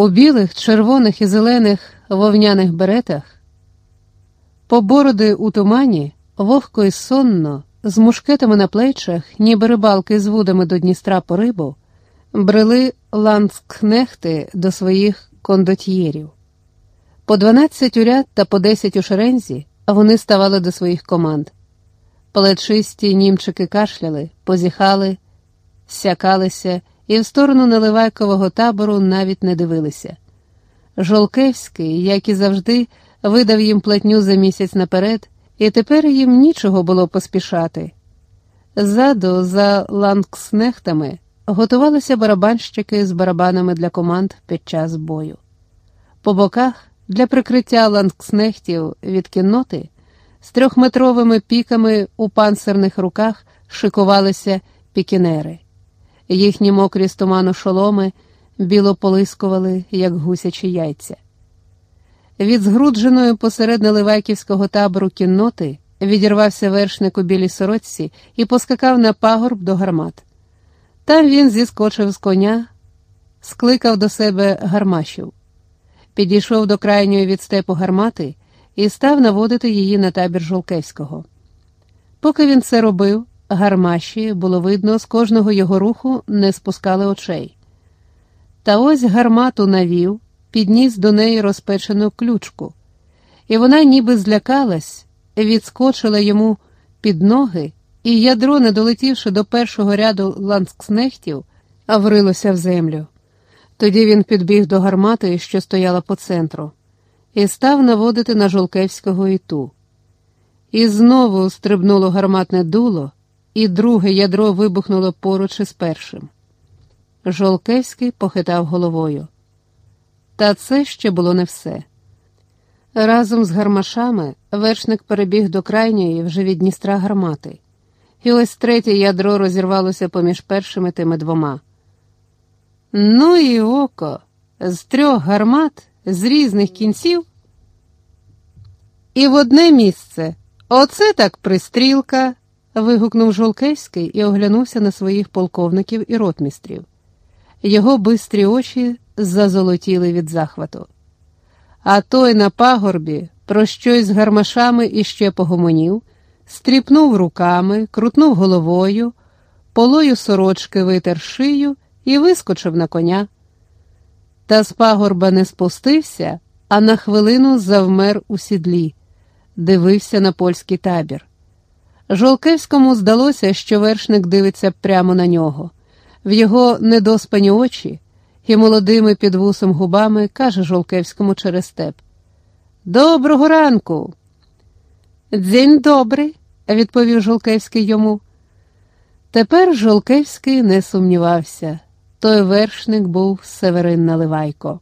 У білих, червоних і зелених вовняних беретах, побороди у тумані, вогко і сонно, з мушкетами на плечах, ніби рибалки з вудами до Дністра по рибу, брели ландскнехти до своїх кондотьєрів. По дванадцять у ряд та по десять у шерензі вони ставали до своїх команд. Плечисті німчики кашляли, позіхали, сякалися і в сторону наливайкового табору навіть не дивилися. Жолкевський, як і завжди, видав їм платню за місяць наперед, і тепер їм нічого було поспішати. Ззаду, за лангснехтами, готувалися барабанщики з барабанами для команд під час бою. По боках для прикриття лангснехтів від кінноти з трьохметровими піками у панцирних руках шикувалися пікінери. Їхні мокрі з туману шоломи біло полискували, як гусячі яйця. Від згрудженої посеред наливайківського табору кінноти відірвався вершник у білій сорочці і поскакав на пагорб до гармат. Там він зіскочив з коня, скликав до себе гармашів, підійшов до крайньої від степу гармати і став наводити її на табір Жолкевського. Поки він це робив, гармаші, було видно, з кожного його руху не спускали очей. Та ось гармату навів, підніс до неї розпечену ключку, і вона ніби злякалась, відскочила йому під ноги, і ядро, не долетівши до першого ряду ланскснехтів, врилося в землю. Тоді він підбіг до гармати, що стояла по центру, і став наводити на Жолкевського і ту. І знову стрибнуло гарматне дуло і друге ядро вибухнуло поруч із першим. Жолкевський похитав головою. Та це ще було не все. Разом з гармашами вершник перебіг до крайньої вже від Дністра гармати, і ось третє ядро розірвалося поміж першими тими двома. Ну і око, з трьох гармат, з різних кінців. І в одне місце оце так пристрілка вигукнув Жолкевський і оглянувся на своїх полковників і ротмістрів. Його бистрі очі зазолотіли від захвату. А той на пагорбі про щось з гармашами іще погомонів, стріпнув руками, крутнув головою, полою сорочки витер шию і вискочив на коня. Та з пагорба не спустився, а на хвилину завмер у сідлі, дивився на польський табір. Жолкевському здалося, що вершник дивиться прямо на нього. В його недоспані очі і молодими під вусом губами каже Жолкевському через степ. Доброго ранку. Дзінь добрий, відповів Жолкевський йому. Тепер Жолкевський не сумнівався. Той вершник був Северин Наливайко.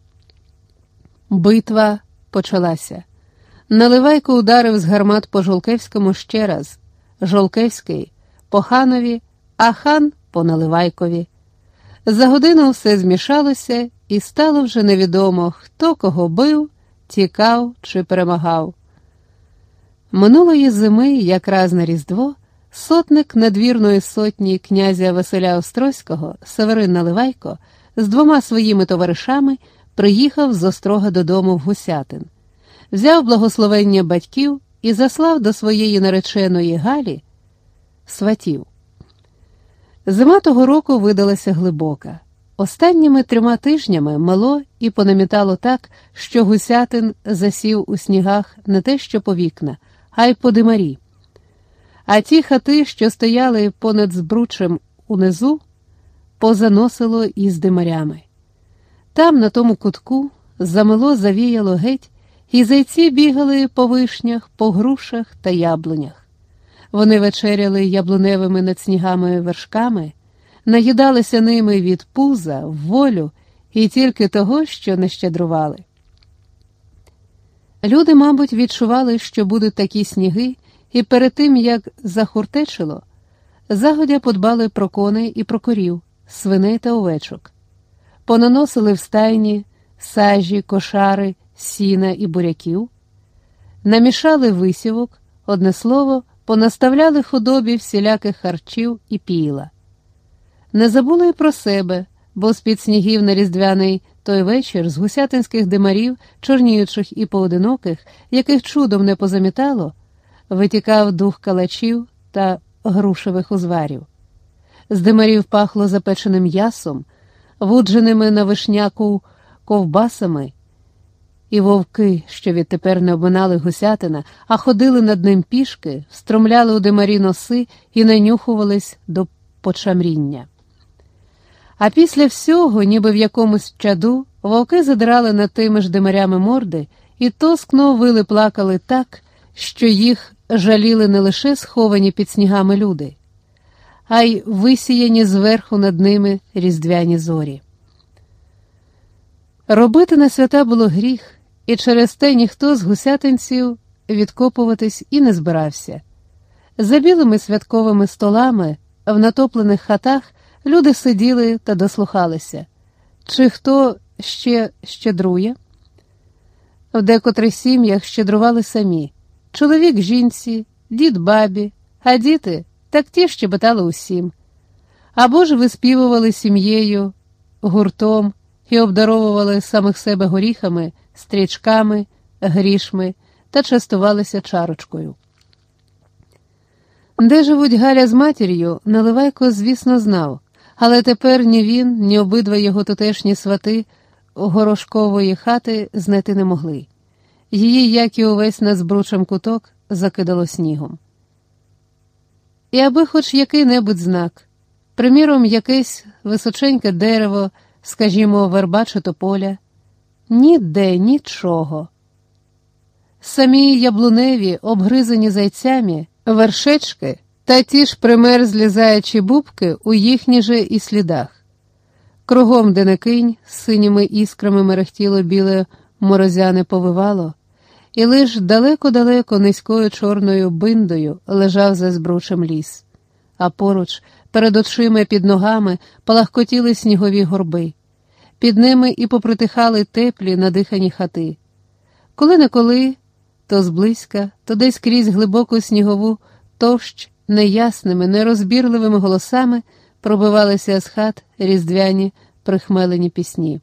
Битва почалася. Наливайко ударив з гармат по Жолкевському ще раз. Жолкевський по ханові, а хан по Наливайкові. За годину все змішалося, і стало вже невідомо, хто кого бив, тікав чи перемагав. Минулої зими, якраз на Різдво, сотник надвірної сотні князя Василя Острозького, Северин Наливайко, з двома своїми товаришами приїхав з острога додому в Гусятин, взяв благословення батьків і заслав до своєї нареченої Галі сватів. Зима того року видалася глибока. Останніми трьома тижнями мело і понамітало так, що гусятин засів у снігах не те що по вікна, а й по димарі. А ті хати, що стояли понад збручем унизу, позаносило із димарями. Там, на тому кутку, замело завіяло геть, і зайці бігали по вишнях, по грушах та яблунях. Вони вечеряли яблуневими над снігами вершками, наїдалися ними від пуза, волю і тільки того, що не щедрували. Люди, мабуть, відчували, що будуть такі сніги, і перед тим, як захуртечило, загодя подбали про коней і про корів, свиней та овечок, понаносили в стайні сажі, кошари, сіна і буряків, намішали висівок, одне слово, понаставляли худобі всіляких харчів і піла. Не забули й про себе, бо з-під снігів на різдвяний той вечір з гусятинських димарів, чорніючих і поодиноких, яких чудом не позамітало, витікав дух калачів та грушевих узварів. З димарів пахло запеченим м'ясом, вудженими на вишняку ковбасами, і вовки, що відтепер не обминали гусятина, а ходили над ним пішки, встромляли у димарі носи і нанюхувались до почамріння. А після всього, ніби в якомусь чаду, вовки задирали над тими ж димарями морди і тоскно вили плакали так, що їх жаліли не лише сховані під снігами люди, а й висіяні зверху над ними різдвяні зорі. Робити на свята було гріх, і через те ніхто з гусятинців відкопуватись і не збирався. За білими святковими столами в натоплених хатах люди сиділи та дослухалися, чи хто ще щедрує. В декотрих сім'ях щедрували самі чоловік жінці, дід бабі, а діти так ті щебетали усім. Або ж виспівували сім'єю, гуртом і обдаровували самих себе горіхами, стрічками, грішми та частувалися чарочкою. Де живуть Галя з матір'ю, Наливайко, звісно, знав, але тепер ні він, ні обидва його тутешні свати горошкової хати знайти не могли. Її, як і увесь назбручем куток, закидало снігом. І аби хоч який-небудь знак, приміром, якесь височеньке дерево, скажімо, верба чи тополя, ніде нічого. Самі яблуневі, обгризані зайцями, вершечки та ті ж примерзлі заячі бубки у їхніх же і слідах. Кругом де не кинь, з синіми іскрами мерехтіло біле морозяне повивало, і лиш далеко-далеко низькою чорною биндою лежав за збручем ліс, а поруч, перед очима під ногами, палахкотіли снігові горби, під ними і попритихали теплі надихані хати. Коли неколи, то зблизька, то десь крізь глибоку снігову товщ неясними, нерозбірливими голосами пробивалися з хат різдвяні прихмелені пісні.